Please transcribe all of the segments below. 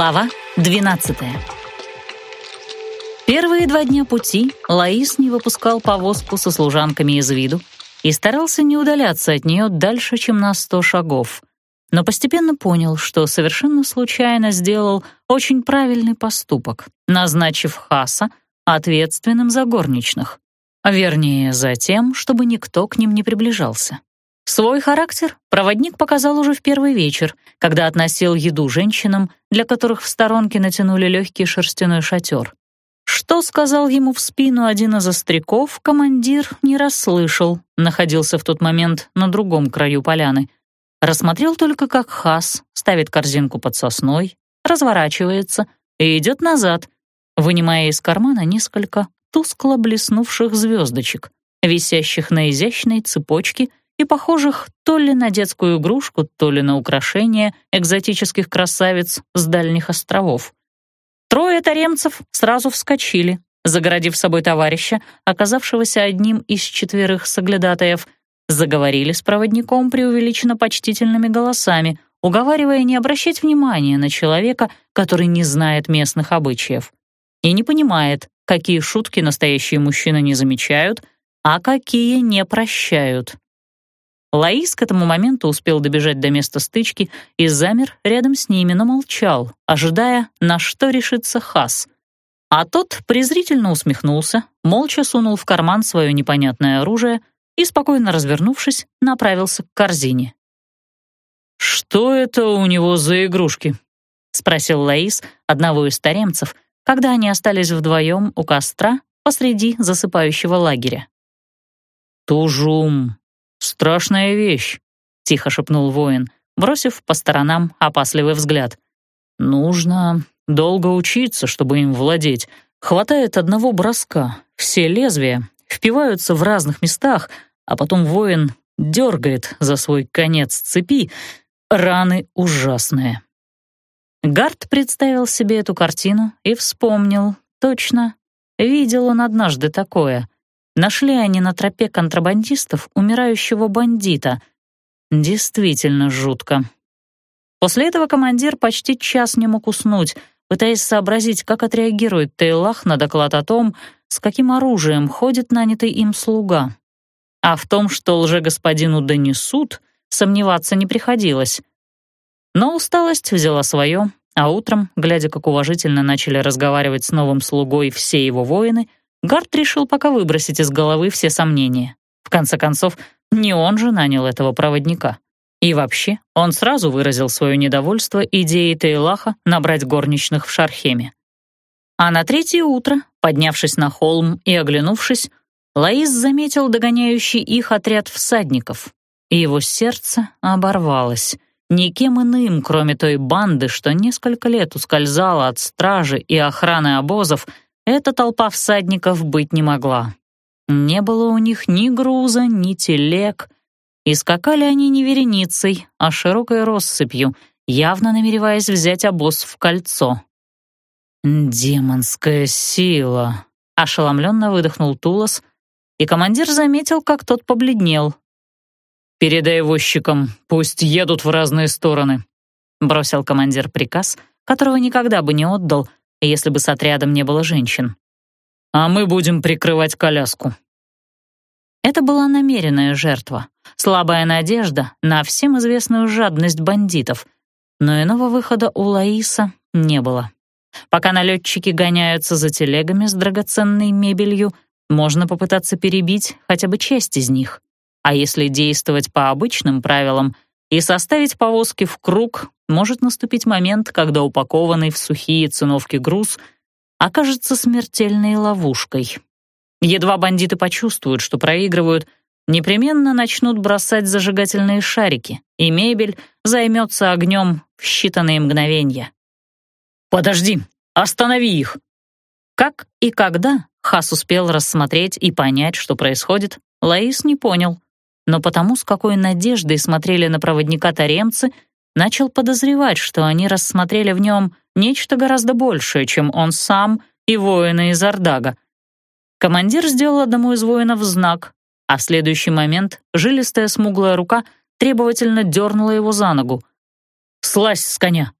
Глава 12 Первые два дня пути Лаис не выпускал повозку со служанками из виду и старался не удаляться от нее дальше, чем на сто шагов. Но постепенно понял, что совершенно случайно сделал очень правильный поступок, назначив Хаса ответственным за горничных. Вернее, за тем, чтобы никто к ним не приближался. Свой характер проводник показал уже в первый вечер, когда относил еду женщинам, для которых в сторонке натянули легкий шерстяной шатер. Что сказал ему в спину один из остряков, командир не расслышал, находился в тот момент на другом краю поляны. Рассмотрел только, как Хас ставит корзинку под сосной, разворачивается и идет назад, вынимая из кармана несколько тускло блеснувших звездочек, висящих на изящной цепочке — и похожих то ли на детскую игрушку, то ли на украшение экзотических красавиц с дальних островов. Трое таремцев сразу вскочили, загородив собой товарища, оказавшегося одним из четверых соглядатаев, заговорили с проводником преувеличенно почтительными голосами, уговаривая не обращать внимания на человека, который не знает местных обычаев и не понимает, какие шутки настоящие мужчины не замечают, а какие не прощают. Лаис к этому моменту успел добежать до места стычки и замер рядом с ними, но молчал, ожидая, на что решится Хас. А тот презрительно усмехнулся, молча сунул в карман свое непонятное оружие и, спокойно развернувшись, направился к корзине. «Что это у него за игрушки?» — спросил Лаис одного из таремцев, когда они остались вдвоем у костра посреди засыпающего лагеря. «Тужум», «Страшная вещь», — тихо шепнул воин, бросив по сторонам опасливый взгляд. «Нужно долго учиться, чтобы им владеть. Хватает одного броска. Все лезвия впиваются в разных местах, а потом воин дергает за свой конец цепи. Раны ужасные». Гард представил себе эту картину и вспомнил. Точно, видел он однажды такое. Нашли они на тропе контрабандистов умирающего бандита. Действительно жутко. После этого командир почти час не мог уснуть, пытаясь сообразить, как отреагирует Тейлах на доклад о том, с каким оружием ходит нанятый им слуга. А в том, что лже-господину донесут, сомневаться не приходилось. Но усталость взяла свое, а утром, глядя, как уважительно начали разговаривать с новым слугой все его воины, Гард решил пока выбросить из головы все сомнения. В конце концов, не он же нанял этого проводника. И вообще, он сразу выразил свое недовольство идеей Тейлаха набрать горничных в Шархеме. А на третье утро, поднявшись на холм и оглянувшись, Лаис заметил догоняющий их отряд всадников, и его сердце оборвалось. Никем иным, кроме той банды, что несколько лет ускользала от стражи и охраны обозов, эта толпа всадников быть не могла. Не было у них ни груза, ни телег, и скакали они не вереницей, а широкой россыпью, явно намереваясь взять обоз в кольцо. «Демонская сила!» — ошеломленно выдохнул Тулос, и командир заметил, как тот побледнел. «Передай возчикам, пусть едут в разные стороны», — бросил командир приказ, которого никогда бы не отдал, — если бы с отрядом не было женщин. «А мы будем прикрывать коляску». Это была намеренная жертва, слабая надежда на всем известную жадность бандитов, но иного выхода у Лаиса не было. Пока налетчики гоняются за телегами с драгоценной мебелью, можно попытаться перебить хотя бы часть из них. А если действовать по обычным правилам и составить повозки в круг, может наступить момент, когда упакованный в сухие циновки груз окажется смертельной ловушкой. Едва бандиты почувствуют, что проигрывают, непременно начнут бросать зажигательные шарики, и мебель займется огнем в считанные мгновения. «Подожди! Останови их!» Как и когда Хас успел рассмотреть и понять, что происходит, Лаис не понял, но потому, с какой надеждой смотрели на проводника таремцы — начал подозревать, что они рассмотрели в нем нечто гораздо большее, чем он сам и воины из Ардага. Командир сделал одному из воинов знак, а в следующий момент жилистая смуглая рука требовательно дернула его за ногу. «Слазь с коня!»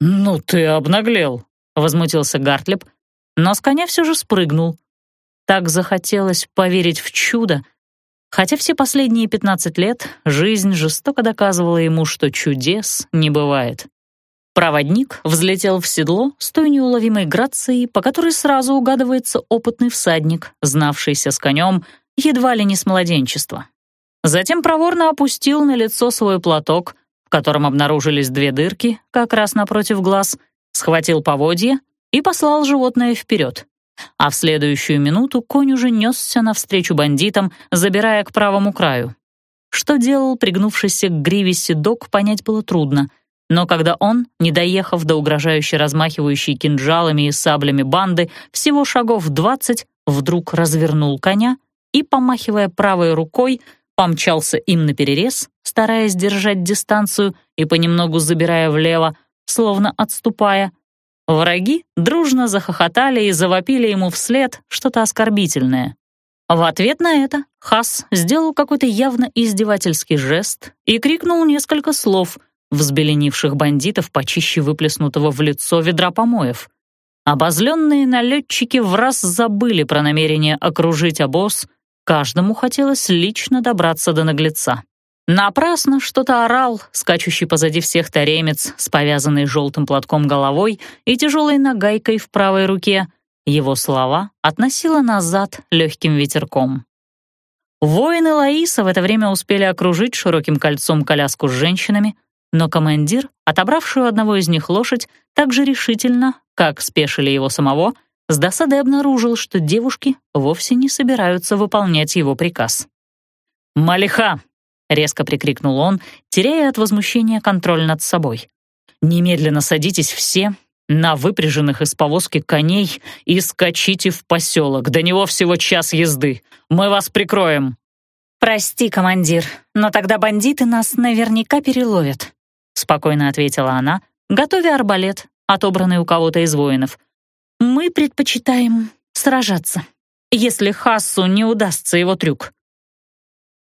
«Ну ты обнаглел», — возмутился Гартлеб, но с коня все же спрыгнул. Так захотелось поверить в чудо, хотя все последние пятнадцать лет жизнь жестоко доказывала ему, что чудес не бывает. Проводник взлетел в седло с той неуловимой грацией, по которой сразу угадывается опытный всадник, знавшийся с конем едва ли не с младенчества. Затем проворно опустил на лицо свой платок, в котором обнаружились две дырки, как раз напротив глаз, схватил поводья и послал животное вперед. А в следующую минуту конь уже несся навстречу бандитам, забирая к правому краю. Что делал пригнувшийся к гриве седок, понять было трудно — но когда он, не доехав до угрожающе размахивающей кинжалами и саблями банды, всего шагов двадцать, вдруг развернул коня и, помахивая правой рукой, помчался им наперерез, стараясь держать дистанцию и понемногу забирая влево, словно отступая. Враги дружно захохотали и завопили ему вслед что-то оскорбительное. В ответ на это Хас сделал какой-то явно издевательский жест и крикнул несколько слов — взбеленивших бандитов почище выплеснутого в лицо ведра помоев. Обозленные налетчики в раз забыли про намерение окружить обоз, каждому хотелось лично добраться до наглеца. Напрасно что-то орал, скачущий позади всех таремец с повязанной желтым платком головой и тяжелой нагайкой в правой руке. Его слова относило назад легким ветерком. Воины Лаиса в это время успели окружить широким кольцом коляску с женщинами, но командир, отобравший у одного из них лошадь, так же решительно, как спешили его самого, с досадой обнаружил, что девушки вовсе не собираются выполнять его приказ. «Малиха!» — резко прикрикнул он, теряя от возмущения контроль над собой. «Немедленно садитесь все на выпряженных из повозки коней и скачите в поселок. До него всего час езды. Мы вас прикроем». «Прости, командир, но тогда бандиты нас наверняка переловят», спокойно ответила она, готовя арбалет, отобранный у кого-то из воинов. Мы предпочитаем сражаться, если Хассу не удастся его трюк.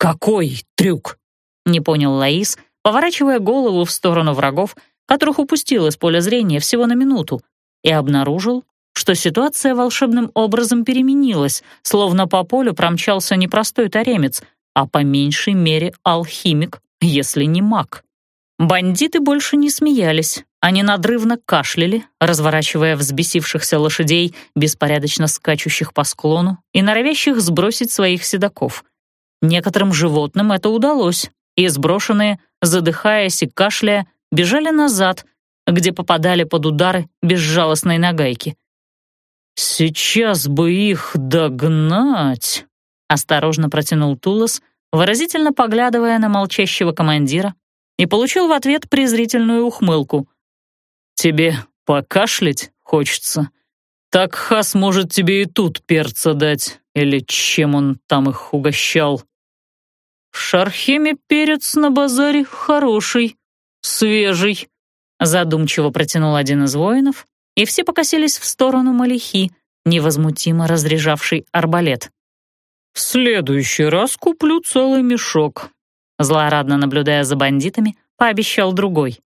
Какой трюк? не понял Лаис, поворачивая голову в сторону врагов, которых упустил из поля зрения всего на минуту, и обнаружил, что ситуация волшебным образом переменилась, словно по полю промчался не простой таремец, а по меньшей мере алхимик, если не маг. Бандиты больше не смеялись. Они надрывно кашляли, разворачивая взбесившихся лошадей, беспорядочно скачущих по склону и норовящих сбросить своих седаков. Некоторым животным это удалось, и сброшенные, задыхаясь и кашляя, бежали назад, где попадали под удары безжалостной нагайки. «Сейчас бы их догнать!» — осторожно протянул Тулос, выразительно поглядывая на молчащего командира, и получил в ответ презрительную ухмылку. «Тебе покашлять хочется? Так Хас может тебе и тут перца дать, или чем он там их угощал. В Шархеме перец на базаре хороший, свежий», задумчиво протянул один из воинов, и все покосились в сторону Малихи, невозмутимо разряжавший арбалет. «В следующий раз куплю целый мешок, Злорадно наблюдая за бандитами, пообещал другой.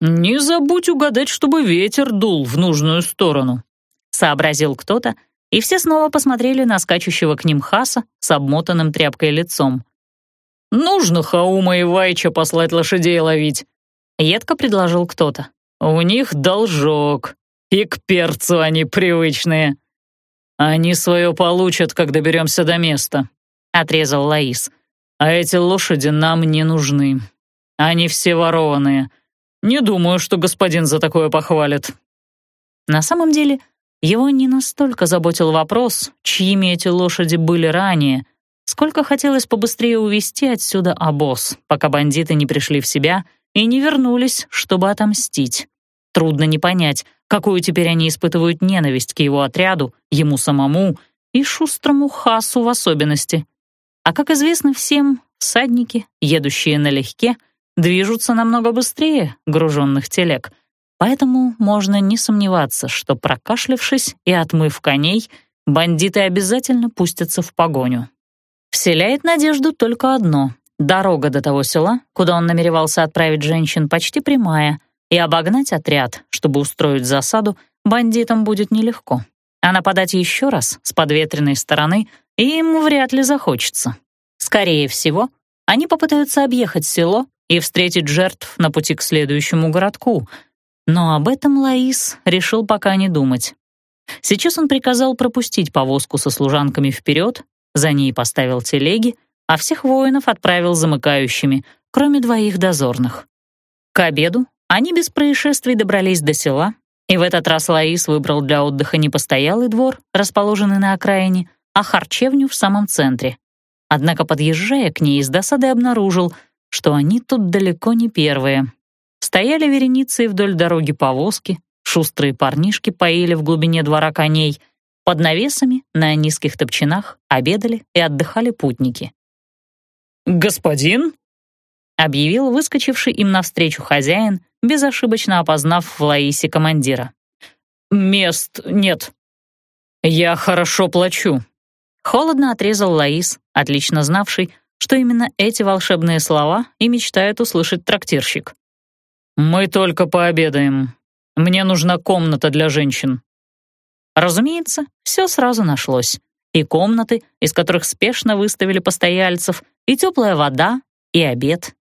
«Не забудь угадать, чтобы ветер дул в нужную сторону», — сообразил кто-то, и все снова посмотрели на скачущего к ним Хаса с обмотанным тряпкой лицом. «Нужно Хаума и Вайча послать лошадей ловить», — едко предложил кто-то. «У них должок, и к перцу они привычные». «Они свое получат, как доберемся до места», — отрезал Лаис. А эти лошади нам не нужны. Они все ворованные. Не думаю, что господин за такое похвалит». На самом деле, его не настолько заботил вопрос, чьими эти лошади были ранее, сколько хотелось побыстрее увести отсюда обоз, пока бандиты не пришли в себя и не вернулись, чтобы отомстить. Трудно не понять, какую теперь они испытывают ненависть к его отряду, ему самому и шустрому Хасу в особенности. А как известно всем, всадники, едущие налегке, движутся намного быстрее груженных телег, поэтому можно не сомневаться, что, прокашлявшись и отмыв коней, бандиты обязательно пустятся в погоню. Вселяет надежду только одно — дорога до того села, куда он намеревался отправить женщин, почти прямая, и обогнать отряд, чтобы устроить засаду, бандитам будет нелегко. А нападать еще раз с подветренной стороны им вряд ли захочется. Скорее всего, они попытаются объехать село и встретить жертв на пути к следующему городку. Но об этом Лаис решил пока не думать. Сейчас он приказал пропустить повозку со служанками вперед, за ней поставил телеги, а всех воинов отправил замыкающими, кроме двоих дозорных. К обеду они без происшествий добрались до села, и в этот раз Лаис выбрал для отдыха не постоялый двор, расположенный на окраине, а харчевню в самом центре. Однако, подъезжая к ней, с досадой обнаружил, что они тут далеко не первые. Стояли вереницей вдоль дороги повозки, шустрые парнишки поили в глубине двора коней, под навесами на низких топчинах обедали и отдыхали путники. «Господин?» — объявил выскочивший им навстречу хозяин, безошибочно опознав в Лаисе командира. «Мест нет. Я хорошо плачу». Холодно отрезал Лаис, отлично знавший, что именно эти волшебные слова и мечтает услышать трактирщик. «Мы только пообедаем. Мне нужна комната для женщин». Разумеется, все сразу нашлось. И комнаты, из которых спешно выставили постояльцев, и теплая вода, и обед.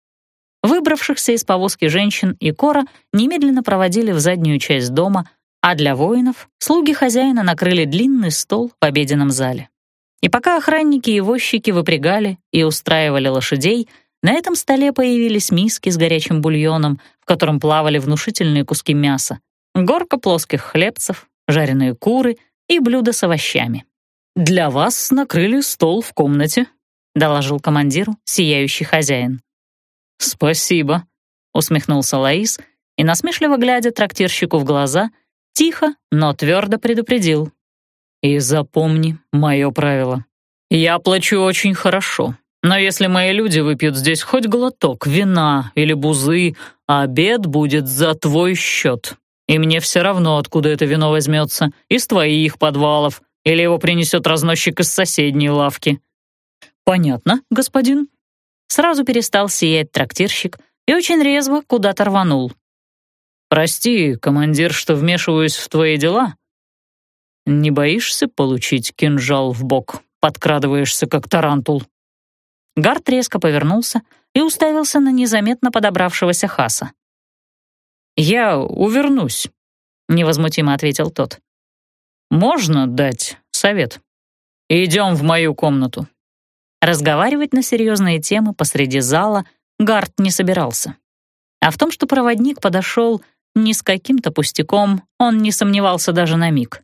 Выбравшихся из повозки женщин и Кора немедленно проводили в заднюю часть дома, а для воинов слуги хозяина накрыли длинный стол в обеденном зале. И пока охранники и возчики выпрягали и устраивали лошадей, на этом столе появились миски с горячим бульоном, в котором плавали внушительные куски мяса, горка плоских хлебцев, жареные куры и блюда с овощами. «Для вас накрыли стол в комнате», — доложил командиру сияющий хозяин. «Спасибо», — усмехнулся Лаис и, насмешливо глядя трактирщику в глаза, тихо, но твердо предупредил. И запомни мое правило. Я плачу очень хорошо, но если мои люди выпьют здесь хоть глоток вина или бузы, обед будет за твой счет. И мне все равно, откуда это вино возьмется, из твоих подвалов, или его принесет разносчик из соседней лавки». «Понятно, господин». Сразу перестал сиять трактирщик и очень резво куда-то рванул. «Прости, командир, что вмешиваюсь в твои дела, не боишься получить кинжал в бок? Подкрадываешься, как тарантул». Гард резко повернулся и уставился на незаметно подобравшегося Хаса. «Я увернусь», — невозмутимо ответил тот. «Можно дать совет? Идем в мою комнату». Разговаривать на серьезные темы посреди зала Гард не собирался. А в том, что проводник подошел не с каким-то пустяком, он не сомневался даже на миг.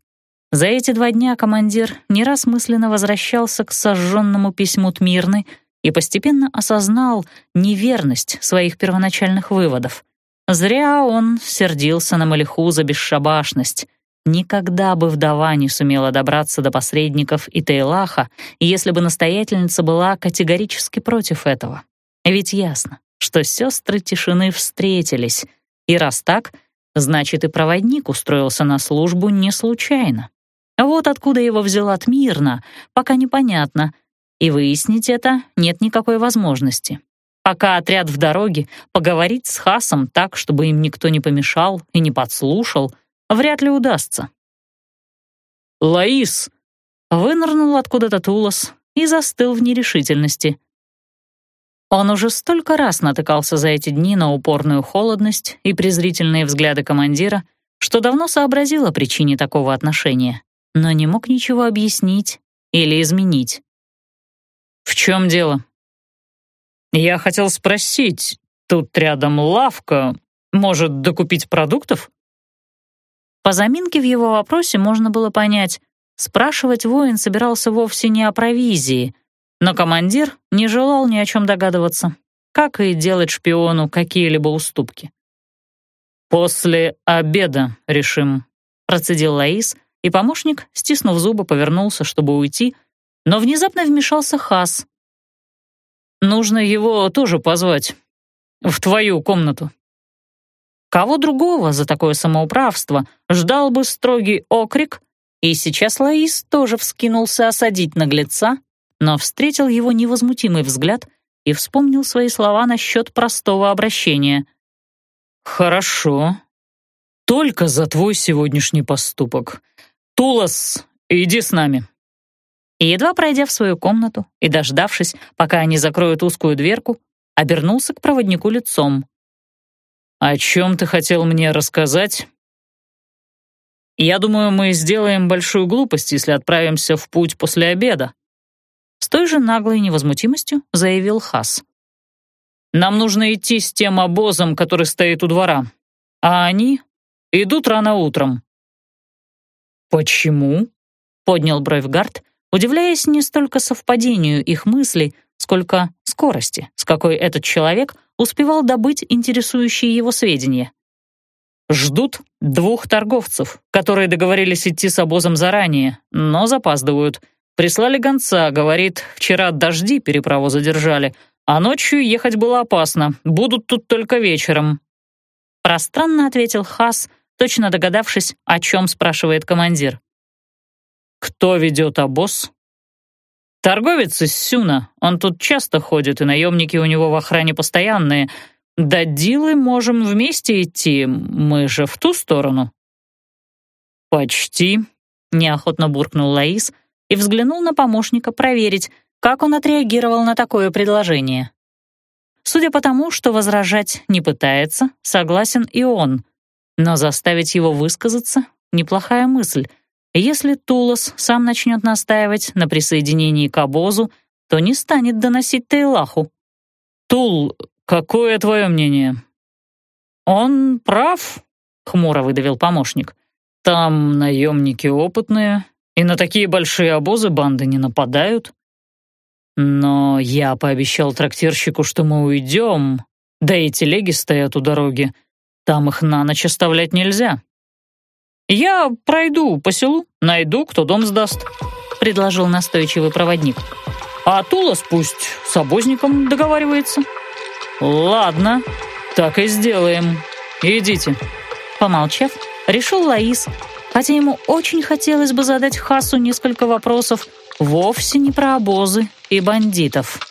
За эти два дня командир не раз мысленно возвращался к сожженному письму Тмирны и постепенно осознал неверность своих первоначальных выводов. Зря он сердился на Малиху за бесшабашность. Никогда бы вдова не сумела добраться до посредников и Тейлаха, если бы настоятельница была категорически против этого. Ведь ясно, что сестры тишины встретились, и раз так, значит и проводник устроился на службу не случайно. Вот откуда его взяла Тмирна, пока непонятно, и выяснить это нет никакой возможности. Пока отряд в дороге, поговорить с Хасом так, чтобы им никто не помешал и не подслушал, вряд ли удастся. «Лаис!» Вынырнул откуда-то Тулос и застыл в нерешительности. Он уже столько раз натыкался за эти дни на упорную холодность и презрительные взгляды командира, что давно сообразил о причине такого отношения но не мог ничего объяснить или изменить. «В чем дело?» «Я хотел спросить, тут рядом лавка, может, докупить продуктов?» По заминке в его вопросе можно было понять, спрашивать воин собирался вовсе не о провизии, но командир не желал ни о чем догадываться, как и делать шпиону какие-либо уступки. «После обеда решим», — процедил Лаис, — и помощник, стиснув зубы, повернулся, чтобы уйти, но внезапно вмешался Хас. «Нужно его тоже позвать. В твою комнату». Кого другого за такое самоуправство ждал бы строгий окрик, и сейчас Лаис тоже вскинулся осадить наглеца, но встретил его невозмутимый взгляд и вспомнил свои слова насчет простого обращения. «Хорошо. Только за твой сегодняшний поступок. Тулас, иди с нами». И едва пройдя в свою комнату и дождавшись, пока они закроют узкую дверку, обернулся к проводнику лицом. «О чем ты хотел мне рассказать?» «Я думаю, мы сделаем большую глупость, если отправимся в путь после обеда», с той же наглой невозмутимостью заявил Хас. «Нам нужно идти с тем обозом, который стоит у двора, а они идут рано утром». «Почему?» — поднял бровь Гард, удивляясь не столько совпадению их мыслей, сколько скорости, с какой этот человек успевал добыть интересующие его сведения. Ждут двух торговцев, которые договорились идти с обозом заранее, но запаздывают. Прислали гонца, говорит, вчера дожди переправу задержали, а ночью ехать было опасно, будут тут только вечером. Пространно ответил Хас, точно догадавшись, о чем спрашивает командир. «Кто ведет обоз?» Торговец из Сюна, он тут часто ходит, и наемники у него в охране постоянные. До Дилы можем вместе идти, мы же в ту сторону». «Почти», — неохотно буркнул Лаис и взглянул на помощника проверить, как он отреагировал на такое предложение. Судя по тому, что возражать не пытается, согласен и он, но заставить его высказаться — неплохая мысль — если Тулос сам начнет настаивать на присоединении к обозу, то не станет доносить Тейлаху. «Тул, какое твое мнение?» «Он прав», — хмуро выдавил помощник. «Там наемники опытные, и на такие большие обозы банды не нападают. Но я пообещал трактирщику, что мы уйдем, да и телеги стоят у дороги. Там их на ночь оставлять нельзя». «Я пройду по селу, найду, кто дом сдаст», — предложил настойчивый проводник. «А Тулас пусть с обозником договаривается». «Ладно, так и сделаем. Идите». Помолчав, решил Лаис, хотя ему очень хотелось бы задать Хасу несколько вопросов вовсе не про обозы и бандитов.